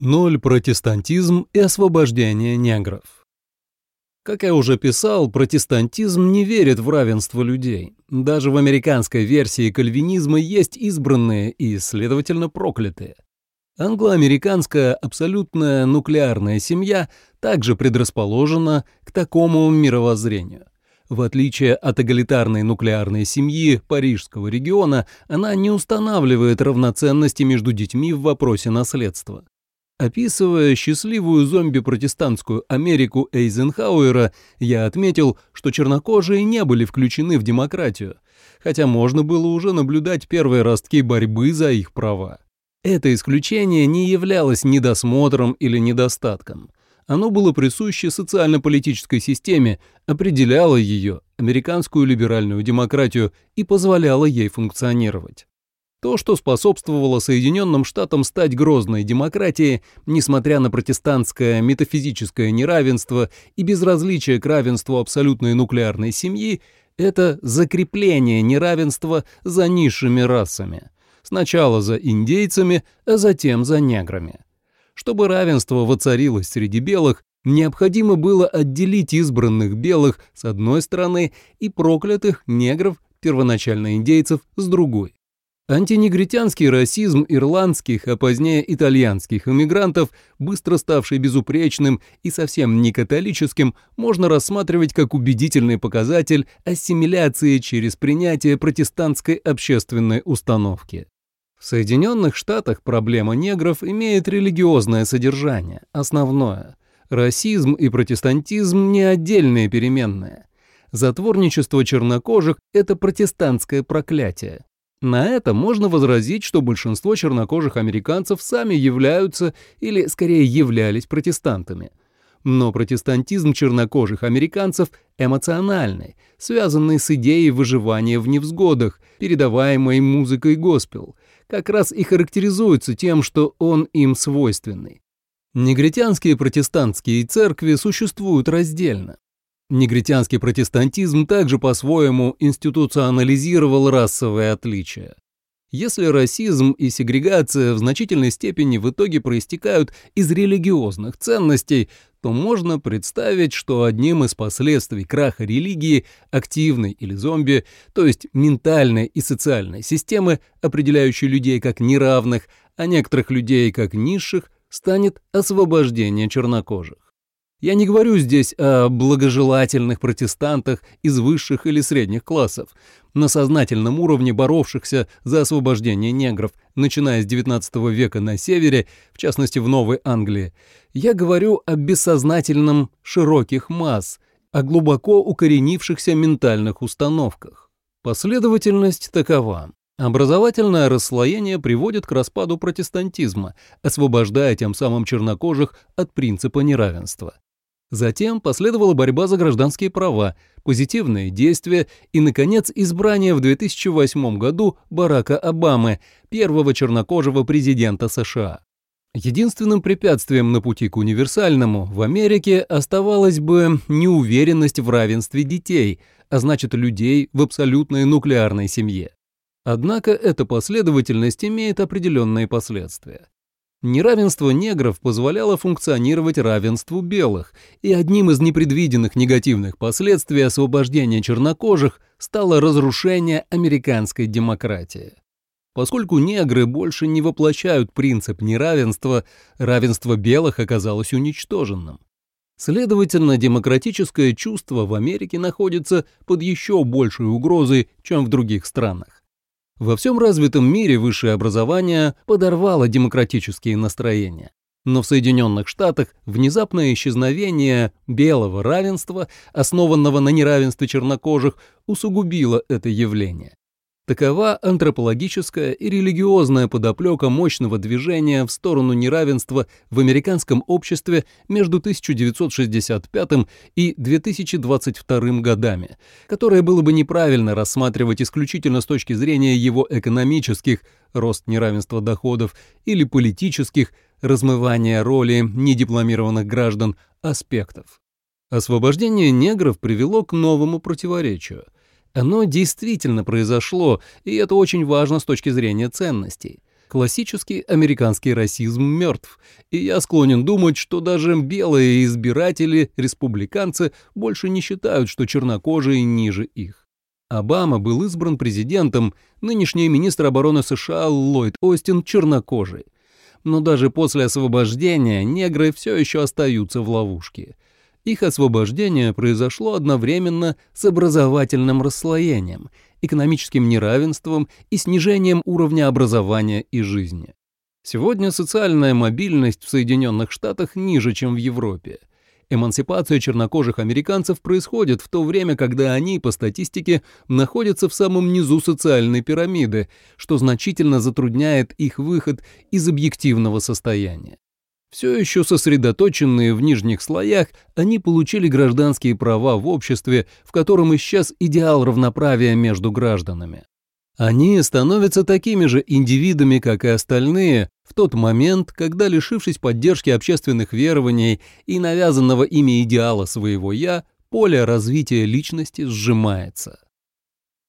Ноль протестантизм и освобождение негров. Как я уже писал, протестантизм не верит в равенство людей. Даже в американской версии кальвинизма есть избранные и, следовательно, проклятые. Англоамериканская абсолютная нуклеарная семья также предрасположена к такому мировоззрению. В отличие от эгалитарной нуклеарной семьи парижского региона, она не устанавливает равноценности между детьми в вопросе наследства. Описывая счастливую зомби-протестантскую Америку Эйзенхауэра, я отметил, что чернокожие не были включены в демократию, хотя можно было уже наблюдать первые ростки борьбы за их права. Это исключение не являлось недосмотром или недостатком. Оно было присуще социально-политической системе, определяло ее, американскую либеральную демократию, и позволяло ей функционировать. То, что способствовало Соединенным Штатам стать грозной демократией, несмотря на протестантское метафизическое неравенство и безразличие к равенству абсолютной нуклеарной семьи, это закрепление неравенства за низшими расами. Сначала за индейцами, а затем за неграми. Чтобы равенство воцарилось среди белых, необходимо было отделить избранных белых с одной стороны и проклятых негров, первоначально индейцев, с другой. Антинегритянский расизм ирландских, а позднее итальянских иммигрантов, быстро ставший безупречным и совсем не католическим, можно рассматривать как убедительный показатель ассимиляции через принятие протестантской общественной установки. В Соединенных Штатах проблема негров имеет религиозное содержание, основное. Расизм и протестантизм не отдельные переменные. Затворничество чернокожих – это протестантское проклятие. На это можно возразить, что большинство чернокожих американцев сами являются или скорее являлись протестантами. Но протестантизм чернокожих американцев эмоциональный, связанный с идеей выживания в невзгодах, передаваемой музыкой госпел, как раз и характеризуется тем, что он им свойственный. Негритянские протестантские церкви существуют раздельно. Негритянский протестантизм также по-своему институционализировал расовые отличия. Если расизм и сегрегация в значительной степени в итоге проистекают из религиозных ценностей, то можно представить, что одним из последствий краха религии, активной или зомби, то есть ментальной и социальной системы, определяющей людей как неравных, а некоторых людей как низших, станет освобождение чернокожих. Я не говорю здесь о благожелательных протестантах из высших или средних классов, на сознательном уровне боровшихся за освобождение негров, начиная с XIX века на севере, в частности в Новой Англии. Я говорю о бессознательном широких масс, о глубоко укоренившихся ментальных установках. Последовательность такова. Образовательное расслоение приводит к распаду протестантизма, освобождая тем самым чернокожих от принципа неравенства. Затем последовала борьба за гражданские права, позитивные действия и, наконец, избрание в 2008 году Барака Обамы, первого чернокожего президента США. Единственным препятствием на пути к универсальному в Америке оставалась бы неуверенность в равенстве детей, а значит людей в абсолютной нуклеарной семье. Однако эта последовательность имеет определенные последствия. Неравенство негров позволяло функционировать равенству белых, и одним из непредвиденных негативных последствий освобождения чернокожих стало разрушение американской демократии. Поскольку негры больше не воплощают принцип неравенства, равенство белых оказалось уничтоженным. Следовательно, демократическое чувство в Америке находится под еще большей угрозой, чем в других странах. Во всем развитом мире высшее образование подорвало демократические настроения. Но в Соединенных Штатах внезапное исчезновение белого равенства, основанного на неравенстве чернокожих, усугубило это явление. Такова антропологическая и религиозная подоплека мощного движения в сторону неравенства в американском обществе между 1965 и 2022 годами, которое было бы неправильно рассматривать исключительно с точки зрения его экономических, рост неравенства доходов, или политических, размывания роли недипломированных граждан, аспектов. Освобождение негров привело к новому противоречию – оно действительно произошло, и это очень важно с точки зрения ценностей. Классический американский расизм мертв, и я склонен думать, что даже белые избиратели, республиканцы, больше не считают, что чернокожие ниже их. Обама был избран президентом, нынешний министр обороны США Ллойд Остин чернокожий. Но даже после освобождения негры все еще остаются в ловушке. Их освобождение произошло одновременно с образовательным расслоением, экономическим неравенством и снижением уровня образования и жизни. Сегодня социальная мобильность в Соединенных Штатах ниже, чем в Европе. Эмансипация чернокожих американцев происходит в то время, когда они, по статистике, находятся в самом низу социальной пирамиды, что значительно затрудняет их выход из объективного состояния. Все еще сосредоточенные в нижних слоях, они получили гражданские права в обществе, в котором исчез идеал равноправия между гражданами. Они становятся такими же индивидами, как и остальные, в тот момент, когда, лишившись поддержки общественных верований и навязанного ими идеала своего «я», поле развития личности сжимается.